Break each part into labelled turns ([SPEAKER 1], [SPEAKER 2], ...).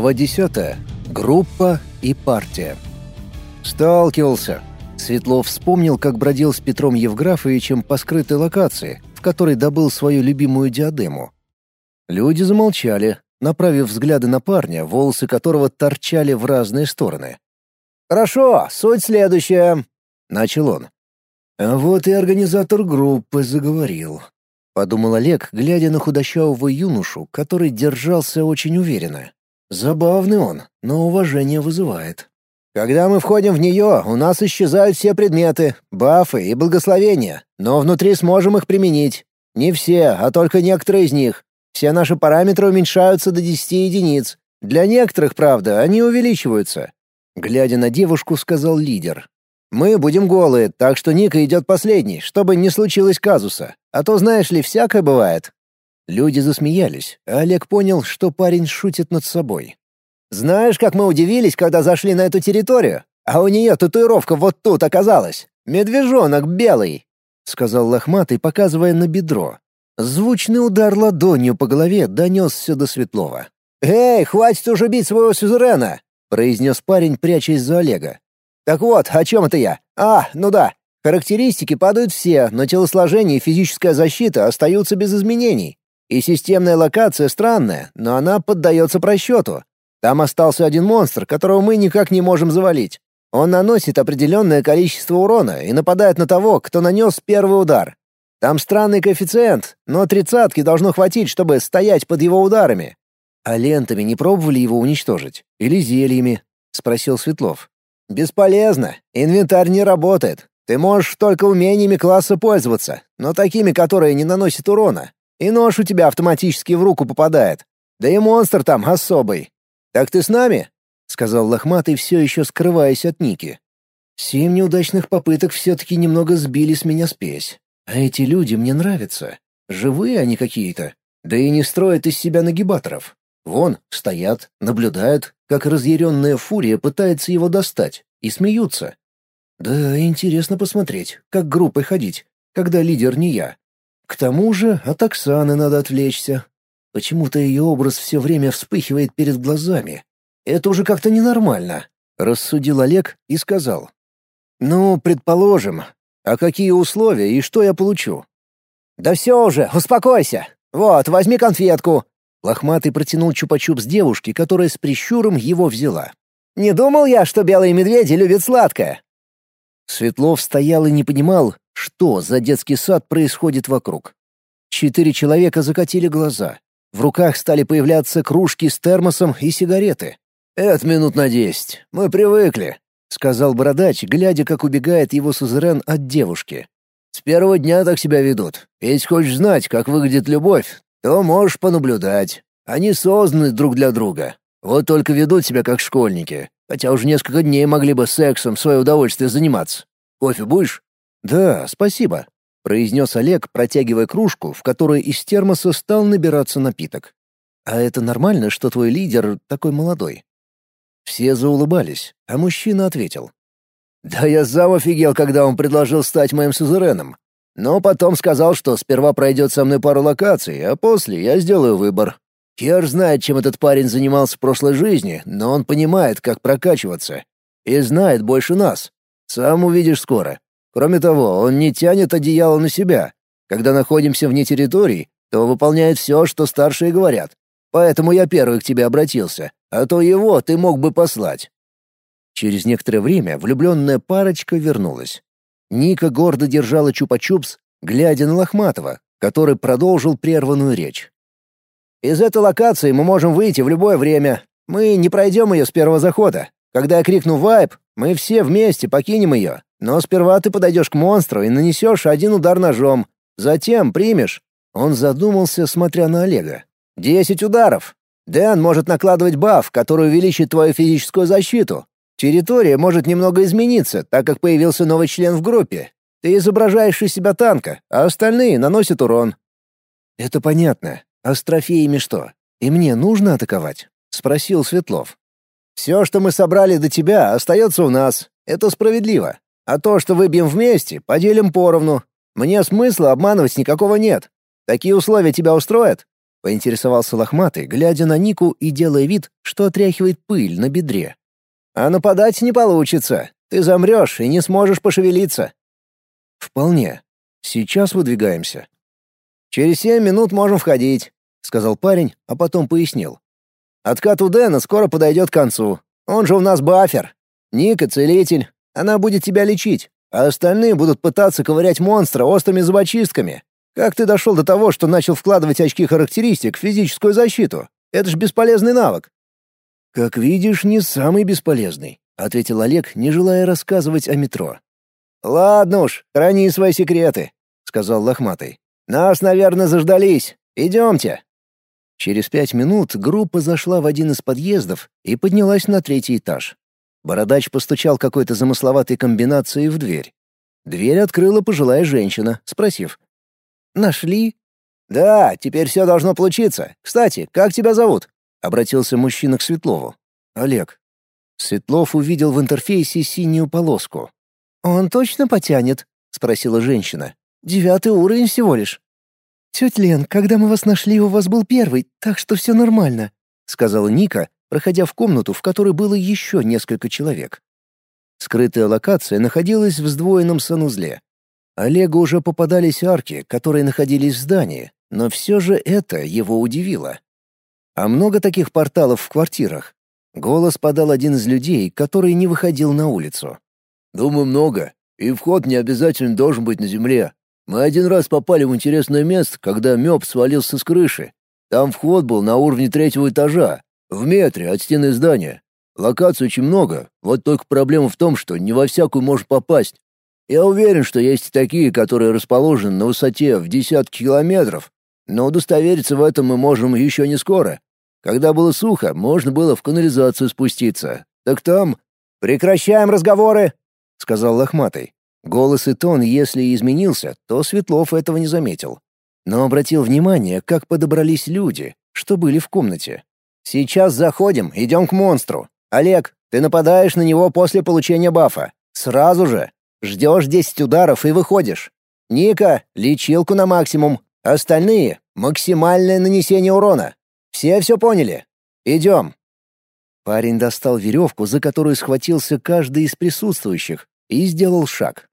[SPEAKER 1] Глава 10. Группа и партия. Сталкивался. Светлов вспомнил, как бродил с Петром Евграфовичем по скрытой локации, в которой добыл свою любимую диадему. Люди замолчали, направив взгляды на парня, волосы которого торчали в разные стороны.
[SPEAKER 2] «Хорошо, суть следующая», — начал он.
[SPEAKER 1] А вот и организатор группы заговорил. Подумал Олег, глядя на худощавого юношу, который держался очень уверенно. Забавный он, но уважение вызывает.
[SPEAKER 2] Когда мы входим в нее, у нас исчезают все предметы, бафы и благословения, но внутри сможем их применить. Не все, а только некоторые из них. Все наши параметры уменьшаются до 10 единиц. Для некоторых, правда, они увеличиваются. Глядя на девушку, сказал лидер. «Мы будем голые, так что Ника идет последний, чтобы не случилось казуса. А то, знаешь ли, всякое бывает.
[SPEAKER 1] Люди засмеялись, а Олег понял, что парень шутит над собой.
[SPEAKER 2] «Знаешь, как мы удивились, когда зашли на эту территорию? А у нее татуировка вот тут оказалась. Медвежонок белый», —
[SPEAKER 1] сказал лохматый, показывая на бедро. Звучный удар ладонью по голове донесся до Светлова.
[SPEAKER 2] «Эй, хватит уже бить своего сюзерена!» — произнес парень, прячась за Олега. «Так вот, о чем это я? А, ну да. Характеристики падают все, но телосложение и физическая защита остаются без изменений. И системная локация странная, но она поддается просчету. Там остался один монстр, которого мы никак не можем завалить. Он наносит определенное количество урона и нападает на того, кто нанес первый удар. Там странный коэффициент, но тридцатки должно хватить, чтобы стоять под его ударами.
[SPEAKER 1] «А лентами не пробовали его уничтожить? Или зельями?» — спросил Светлов.
[SPEAKER 2] «Бесполезно. Инвентарь не работает. Ты можешь только умениями класса пользоваться, но такими, которые не наносят урона. И нож у тебя автоматически в руку попадает. Да и монстр там особый. Так ты с нами?» — сказал лохматый, все еще скрываясь от Ники.
[SPEAKER 1] «Семь неудачных попыток все-таки немного сбили с меня спесь. А эти люди мне нравятся. Живые они какие-то. Да и не строят из себя нагибаторов. Вон, стоят, наблюдают, как разъяренная фурия пытается его достать, и смеются. Да, интересно посмотреть, как группой ходить, когда лидер не я. К тому же от Оксаны надо отвлечься. Почему-то ее образ все время вспыхивает перед глазами. Это уже как-то ненормально, — рассудил Олег и сказал.
[SPEAKER 2] «Ну, предположим. А какие условия и что я получу?» «Да все уже, успокойся. Вот, возьми конфетку». Лохматый протянул чупа-чуп с девушки, которая с прищуром его взяла. «Не думал я, что белые медведи любят сладкое».
[SPEAKER 1] Светлов стоял и не понимал, что за детский сад происходит вокруг. Четыре человека закатили глаза. В руках стали появляться кружки с термосом и сигареты.
[SPEAKER 2] «Это минут на десять. Мы привыкли», — сказал бородач, глядя, как убегает его сузерен от девушки. «С первого дня так себя ведут. Если хочешь знать, как выглядит любовь, то можешь понаблюдать. Они созданы друг для друга. Вот только ведут себя как школьники, хотя уже несколько дней могли бы сексом свое удовольствие заниматься. Кофе будешь?»
[SPEAKER 1] «Да, спасибо», — произнес Олег, протягивая кружку, в которой из термоса стал набираться напиток. «А это нормально, что твой лидер такой молодой?» Все заулыбались, а мужчина ответил.
[SPEAKER 2] «Да я сам офигел, когда он предложил стать моим сузереном. Но потом сказал, что сперва пройдет со мной пару локаций, а после я сделаю выбор. Хер знает, чем этот парень занимался в прошлой жизни, но он понимает, как прокачиваться. И знает больше нас. Сам увидишь скоро. Кроме того, он не тянет одеяло на себя. Когда находимся вне территорий, то выполняет все, что старшие говорят. Поэтому я первый к тебе обратился, а то его ты мог бы послать».
[SPEAKER 1] Через некоторое время влюбленная парочка вернулась. Ника гордо держала чупа-чупс, глядя на Лохматова, который продолжил прерванную речь.
[SPEAKER 2] «Из этой локации мы можем выйти в любое время. Мы не пройдем ее с первого захода. Когда я крикну «Вайп», мы все вместе покинем ее. Но сперва ты подойдешь к монстру и нанесешь один удар ножом. Затем примешь». Он задумался, смотря на Олега. «Десять ударов. Дэн может накладывать баф, который увеличит твою физическую защиту. Территория может немного измениться, так как появился новый член в группе. Ты изображаешь из себя танка, а остальные наносят урон».
[SPEAKER 1] «Это понятно. А с трофеями что? И мне нужно атаковать?» — спросил Светлов.
[SPEAKER 2] Все, что мы собрали до тебя, остается у нас. Это справедливо. А то, что выбьем вместе, поделим поровну. Мне смысла обманывать никакого нет. Такие условия тебя устроят?» — поинтересовался лохматый, глядя на Нику и делая вид, что отряхивает пыль на бедре.
[SPEAKER 3] «А нападать не получится. Ты замрешь и не сможешь пошевелиться».
[SPEAKER 2] «Вполне. Сейчас выдвигаемся».
[SPEAKER 3] «Через семь минут можем входить», — сказал парень, а потом пояснил. «Откат у Дэна скоро подойдет к концу. Он же у нас бафер. Ника — целитель. Она будет тебя лечить, а остальные будут пытаться ковырять монстра острыми зубочистками. Как ты дошел до того, что начал вкладывать очки характеристик в физическую защиту? Это ж бесполезный навык».
[SPEAKER 2] «Как видишь, не самый бесполезный», — ответил Олег, не желая рассказывать о метро.
[SPEAKER 3] «Ладно уж, храни свои секреты», — сказал Лохматый. «Нас, наверное, заждались. Идемте».
[SPEAKER 2] Через пять минут группа зашла в один из подъездов и поднялась на третий этаж. Бородач постучал какой-то замысловатой комбинацией в дверь. Дверь открыла пожилая женщина, спросив.
[SPEAKER 3] «Нашли?» «Да, теперь все должно получиться. Кстати, как тебя зовут?» — обратился мужчина к Светлову.
[SPEAKER 2] «Олег». Светлов увидел в интерфейсе синюю полоску.
[SPEAKER 4] «Он точно потянет?» — спросила женщина. «Девятый уровень всего лишь». «Тетя Лен, когда мы вас нашли, у вас был первый, так что все нормально», — сказала Ника, проходя в комнату, в которой было еще несколько человек. Скрытая локация находилась в сдвоенном санузле. Олегу уже попадались арки, которые находились в здании, но все же это его удивило. А много таких порталов в квартирах? Голос подал один из людей, который не выходил на улицу.
[SPEAKER 5] «Думаю, много. И вход не обязательно должен быть на земле. Мы один раз попали в интересное место, когда мёб свалился с крыши. Там вход был на уровне третьего этажа, в метре от стены здания. Локаций очень много, вот только проблема в том, что не во всякую можно попасть. Я уверен, что есть такие, которые расположены на высоте в десятки километров, но удостовериться в этом мы можем еще не скоро. Когда было сухо, можно было в канализацию спуститься. Так там...
[SPEAKER 3] «Прекращаем разговоры!» — сказал Лохматый.
[SPEAKER 2] Голос и тон, если изменился, то Светлов этого не заметил. Но обратил внимание, как подобрались люди, что были в комнате.
[SPEAKER 3] «Сейчас заходим, идем к монстру. Олег, ты нападаешь на него после получения бафа. Сразу же. Ждешь десять ударов и выходишь. Ника, лечилку на максимум. Остальные — максимальное нанесение урона. Все все поняли? Идем».
[SPEAKER 2] Парень достал веревку, за которую схватился каждый из присутствующих, и сделал шаг.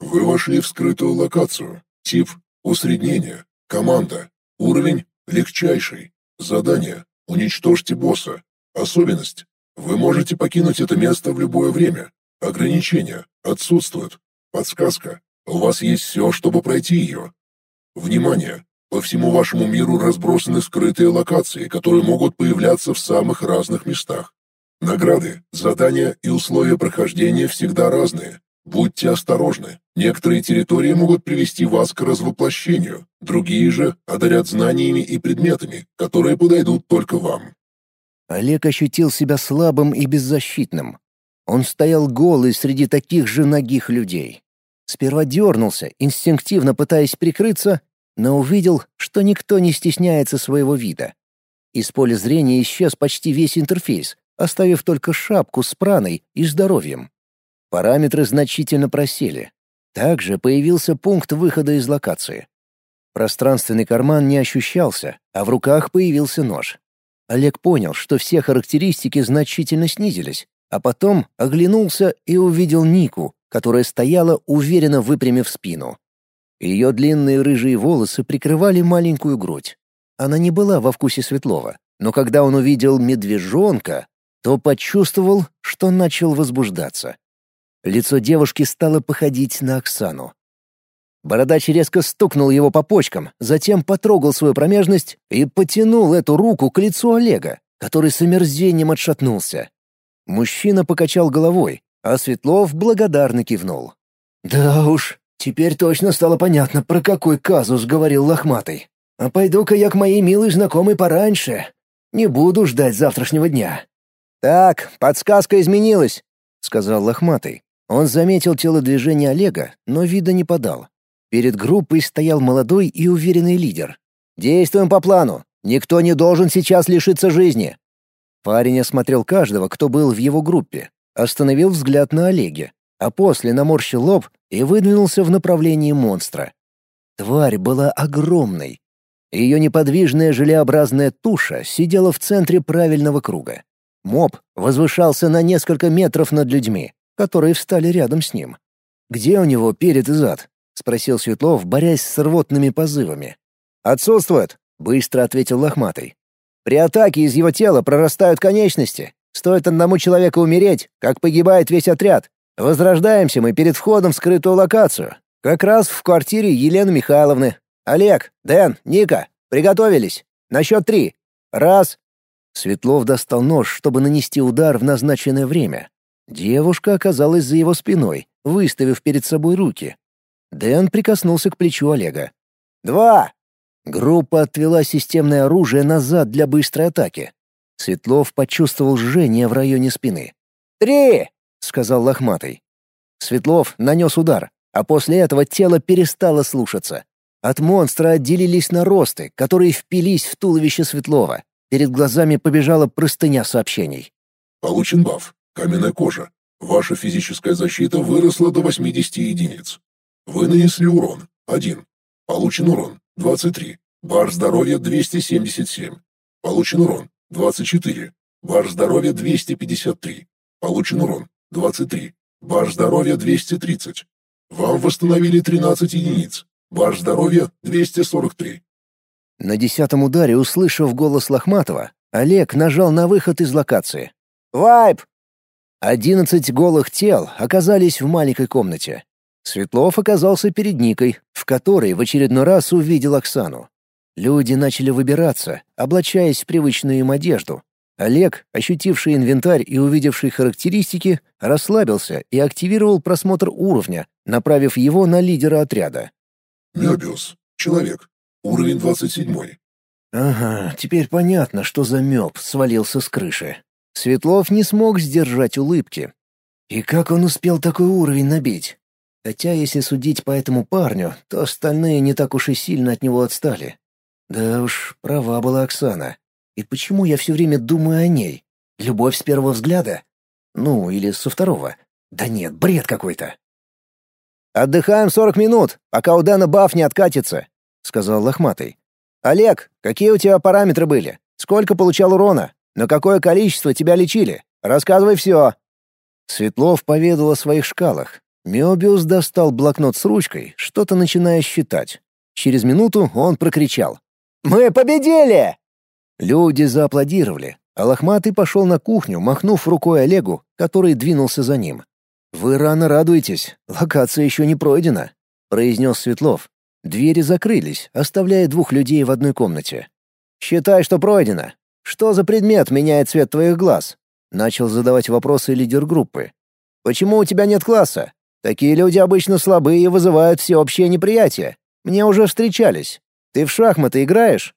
[SPEAKER 6] Вы вошли в скрытую локацию. Тип — усреднение. Команда. Уровень — легчайший. Задание — уничтожьте босса. Особенность — вы можете покинуть это место в любое время. Ограничения отсутствуют. Подсказка — у вас есть все, чтобы пройти ее. Внимание! По всему вашему миру разбросаны скрытые локации, которые могут появляться в самых разных местах. Награды, задания и условия прохождения всегда разные. Будьте осторожны. Некоторые территории могут привести вас к развоплощению, другие же одарят знаниями и предметами, которые подойдут только вам.
[SPEAKER 2] Олег ощутил себя слабым и беззащитным. Он стоял голый среди таких же ногих людей. Сперва дернулся, инстинктивно пытаясь прикрыться, но увидел, что никто не стесняется своего вида. Из поля зрения исчез почти весь интерфейс, оставив только шапку с праной и здоровьем. Параметры значительно просели. Также появился пункт выхода из локации. Пространственный карман не ощущался, а в руках появился нож. Олег понял, что все характеристики значительно снизились, а потом оглянулся и увидел Нику, которая стояла, уверенно выпрямив спину. Ее длинные рыжие волосы прикрывали маленькую грудь. Она не была во вкусе Светлова, но когда он увидел медвежонка, то почувствовал, что начал возбуждаться. Лицо девушки стало походить на Оксану. Бородач резко стукнул его по почкам, затем потрогал свою промежность и потянул эту руку к лицу Олега, который с омерзением отшатнулся. Мужчина покачал головой, а Светлов благодарно кивнул. «Да уж, теперь точно стало понятно, про какой казус говорил Лохматый. А пойду-ка я к моей милой знакомой пораньше. Не буду ждать завтрашнего дня».
[SPEAKER 3] «Так, подсказка изменилась», — сказал
[SPEAKER 2] Лохматый. Он заметил телодвижение Олега, но вида не подал. Перед группой стоял молодой и уверенный лидер.
[SPEAKER 3] «Действуем по плану. Никто не должен сейчас лишиться жизни».
[SPEAKER 2] Парень осмотрел каждого, кто был в его группе, остановил взгляд на Олеге, а после наморщил лоб и выдвинулся в направлении монстра. Тварь была огромной. Ее неподвижная желеобразная туша сидела в центре правильного круга. Моб возвышался на несколько метров над людьми, которые встали рядом с ним. «Где у него перед и зад?» — спросил Светлов, борясь с рвотными позывами. «Отсутствует», — быстро ответил Лохматый. «При атаке из его тела прорастают конечности. Стоит одному человеку умереть, как погибает весь отряд. Возрождаемся мы перед входом в скрытую локацию. Как раз в квартире Елены Михайловны. Олег, Дэн, Ника, приготовились. На счет три. Раз». Светлов достал нож, чтобы нанести удар в назначенное время. Девушка оказалась за его спиной, выставив перед собой руки. Дэн прикоснулся к плечу Олега. «Два!» Группа отвела системное оружие назад для быстрой атаки. Светлов почувствовал жжение в районе спины. «Три!» — сказал Лохматый. Светлов нанес удар, а после этого тело перестало слушаться. От монстра отделились наросты, которые впились в туловище Светлова. Перед глазами побежала простыня сообщений.
[SPEAKER 6] «Получен баф. Каменная кожа. Ваша физическая защита выросла до 80 единиц. Вы нанесли урон. 1. Получен урон. 23. Бар здоровья 277. Получен урон. 24. Бар здоровья 253. Получен урон. 23. Бар здоровья 230. Вам восстановили 13 единиц. Бар здоровья 243.
[SPEAKER 2] На десятом ударе, услышав голос Лохматова, Олег нажал на выход из локации. «Вайп!» Одиннадцать голых тел оказались в маленькой комнате. Светлов оказался перед Никой, в которой в очередной раз увидел Оксану. Люди начали выбираться, облачаясь в привычную им одежду. Олег, ощутивший инвентарь и увидевший характеристики, расслабился и активировал просмотр уровня, направив его на лидера отряда.
[SPEAKER 6] Мёбиус. Человек. Уровень 27.
[SPEAKER 2] Ага, теперь понятно, что за мёб свалился с крыши. Светлов не смог сдержать улыбки. И как он успел такой уровень набить? Хотя, если судить по этому парню, то остальные не так уж и сильно от него отстали. Да уж, права была Оксана. И почему я все время думаю о ней? Любовь с первого взгляда? Ну, или со второго? Да нет, бред какой-то. «Отдыхаем сорок минут, пока у Дэна баф не откатится», — сказал Лохматый. «Олег, какие у тебя параметры были? Сколько получал урона?» На какое количество тебя лечили? Рассказывай все». Светлов поведал о своих шкалах. Мёбиус достал блокнот с ручкой, что-то начиная считать. Через минуту он прокричал. «Мы победили!» Люди зааплодировали, а Лохматый пошел на кухню, махнув рукой Олегу, который двинулся за ним. «Вы рано радуетесь, локация еще не пройдена», — произнес Светлов. Двери закрылись, оставляя двух людей в одной комнате. «Считай, что пройдено. Что за предмет меняет цвет твоих глаз? Начал задавать вопросы лидер группы. Почему у тебя нет класса? Такие люди обычно слабые и вызывают всеобщее неприятие. Мне уже встречались. Ты в шахматы играешь?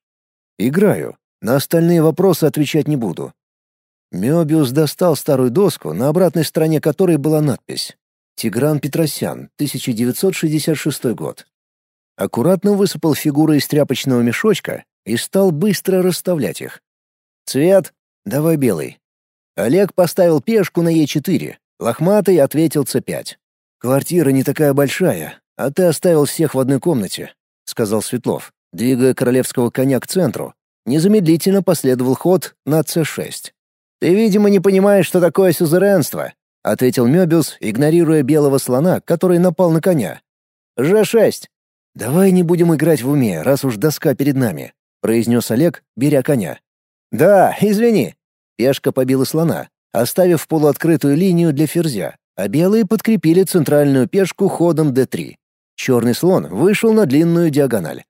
[SPEAKER 2] Играю. На остальные вопросы отвечать не буду. Мёбиус достал старую доску, на обратной стороне которой была надпись «Тигран Петросян, 1966 год». Аккуратно высыпал фигуры из тряпочного мешочка и стал быстро расставлять их. Цвет? Давай белый. Олег поставил пешку на Е4. Лохматый ответил С5. Квартира не такая большая, а ты оставил всех в одной комнате, сказал Светлов, двигая королевского коня к центру. Незамедлительно последовал ход на С6. Ты, видимо, не понимаешь, что такое сюзеренство, ответил Мёбиус, игнорируя белого слона, который напал на коня. Ж6. Давай не будем играть в уме, раз уж доска перед нами, произнес Олег, беря коня. «Да, извини». Пешка побила слона, оставив полуоткрытую линию для ферзя, а белые подкрепили центральную пешку ходом d3. Черный слон вышел на длинную диагональ.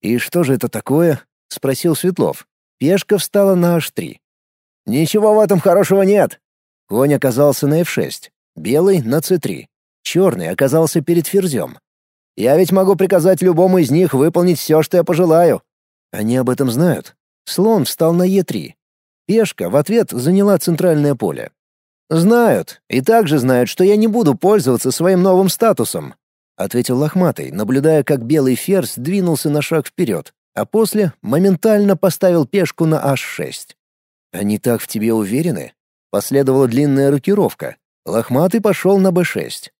[SPEAKER 2] «И что же это такое?» — спросил Светлов. Пешка встала на h3. «Ничего в этом хорошего нет!» Конь оказался на f6, белый — на c3. Черный оказался перед ферзем. «Я ведь могу приказать любому из них выполнить все, что я пожелаю». Они об этом знают. Слон встал на Е3. Пешка в ответ заняла центральное поле. «Знают, и также знают, что я не буду пользоваться своим новым статусом», — ответил Лохматый, наблюдая, как белый ферзь двинулся на шаг вперед, а после моментально поставил пешку на H6. «Они так в тебе уверены?» Последовала длинная рокировка. Лохматый пошел на b6.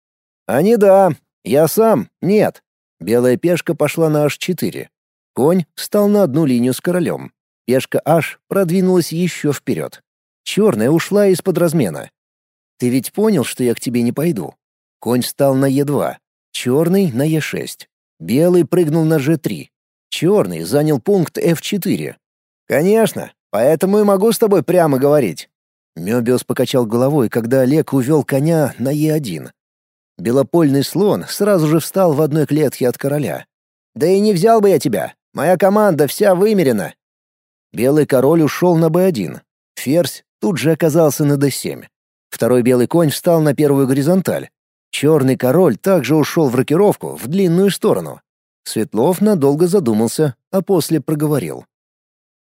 [SPEAKER 2] «Они да, я сам — нет». Белая пешка пошла на h4. Конь встал на одну линию с королем. Пешка Аш продвинулась еще вперед. Черная ушла из-под размена. «Ты ведь понял, что я к тебе не пойду?» Конь встал на Е2, черный — на Е6. Белый прыгнул на G3. Черный занял пункт F4. «Конечно, поэтому и могу с тобой прямо говорить». Мёбиус покачал головой, когда Олег увел коня на Е1. Белопольный слон сразу же встал в одной клетке от короля. «Да и не взял бы я тебя. Моя команда вся вымерена». Белый король ушел на Б1. Ферзь тут же оказался на Д7. Второй белый конь встал на первую горизонталь. Черный король также ушел в рокировку в длинную сторону. Светлов надолго задумался, а после проговорил.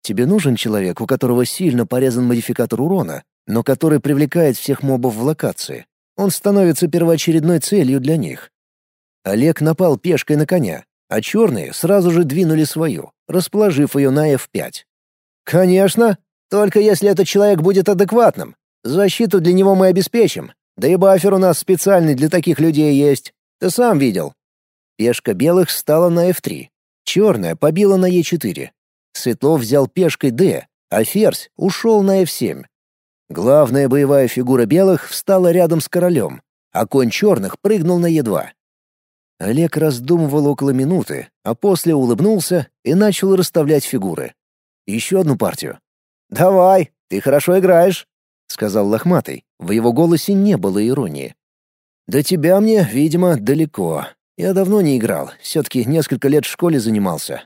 [SPEAKER 2] «Тебе нужен человек, у которого сильно порезан модификатор урона, но который привлекает всех мобов в локации. Он становится первоочередной целью для них». Олег напал пешкой на коня, а черные сразу же двинули свою, расположив ее на F5. «Конечно, только если этот человек будет адекватным. Защиту для него мы обеспечим, да и бафер у нас специальный для таких людей есть. Ты сам видел. Пешка белых стала на F3. Черная побила на E4. Светлов взял пешкой D, а ферзь ушел на F7. Главная боевая фигура белых встала рядом с королем, а конь черных прыгнул на Е2. Олег раздумывал около минуты, а после улыбнулся и начал расставлять фигуры. Еще одну партию. «Давай, ты хорошо играешь», — сказал Лохматый. В его голосе не было иронии. «До тебя мне, видимо, далеко. Я давно не играл, все-таки несколько лет в школе занимался.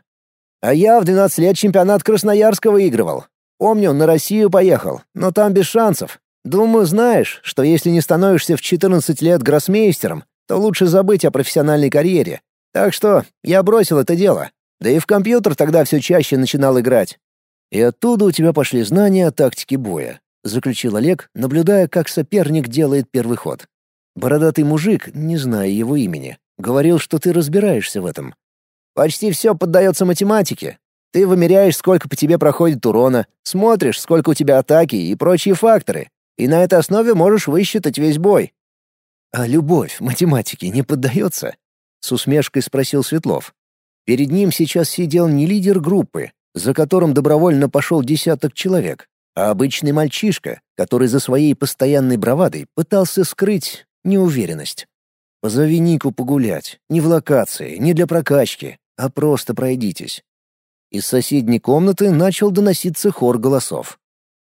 [SPEAKER 2] А я в 12 лет чемпионат Красноярска выигрывал. Помню, на Россию поехал, но там без шансов. Думаю, знаешь, что если не становишься в 14 лет гроссмейстером, то лучше забыть о профессиональной карьере. Так что я бросил это дело. Да и в компьютер тогда все чаще начинал играть. И оттуда у тебя пошли знания о тактике боя заключил Олег, наблюдая, как соперник делает первый ход. Бородатый мужик, не зная его имени, говорил, что ты разбираешься в этом. Почти все поддается математике. Ты вымеряешь, сколько по тебе проходит урона, смотришь, сколько у тебя атаки и прочие факторы, и на этой основе можешь высчитать весь бой. А любовь математике не поддается? С усмешкой спросил Светлов. Перед ним сейчас сидел не лидер группы, за которым добровольно пошел десяток человек, а обычный мальчишка, который за своей постоянной бравадой пытался скрыть неуверенность. Позови Нику погулять, не в локации, не для прокачки, а просто пройдитесь. Из соседней комнаты начал доноситься хор голосов.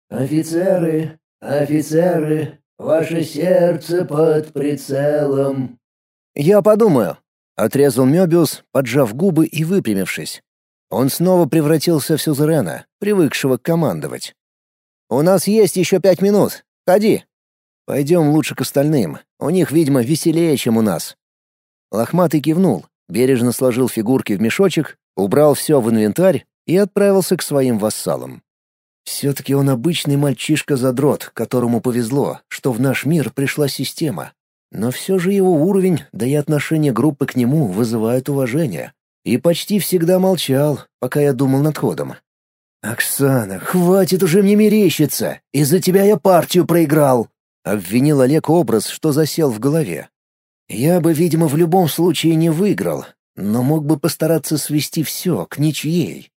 [SPEAKER 7] «Офицеры, офицеры, ваше сердце под прицелом».
[SPEAKER 2] «Я подумаю», — отрезал Мёбиус, поджав губы и выпрямившись. Он снова превратился в сюзерена, привыкшего командовать. «У нас есть еще пять минут. Ходи». «Пойдем лучше к остальным. У них, видимо, веселее, чем у нас». Лохматый кивнул, бережно сложил фигурки в мешочек, убрал все в инвентарь и отправился к своим вассалам. Все-таки он обычный мальчишка-задрот, которому повезло, что в наш мир пришла система. Но все же его уровень, да и отношение группы к нему вызывают уважение. И почти всегда молчал, пока я думал над ходом. «Оксана, хватит уже мне мерещиться! Из-за тебя я партию проиграл!» — обвинил Олег образ, что засел в голове. «Я бы, видимо, в любом случае не выиграл, но мог бы постараться свести все к ничьей.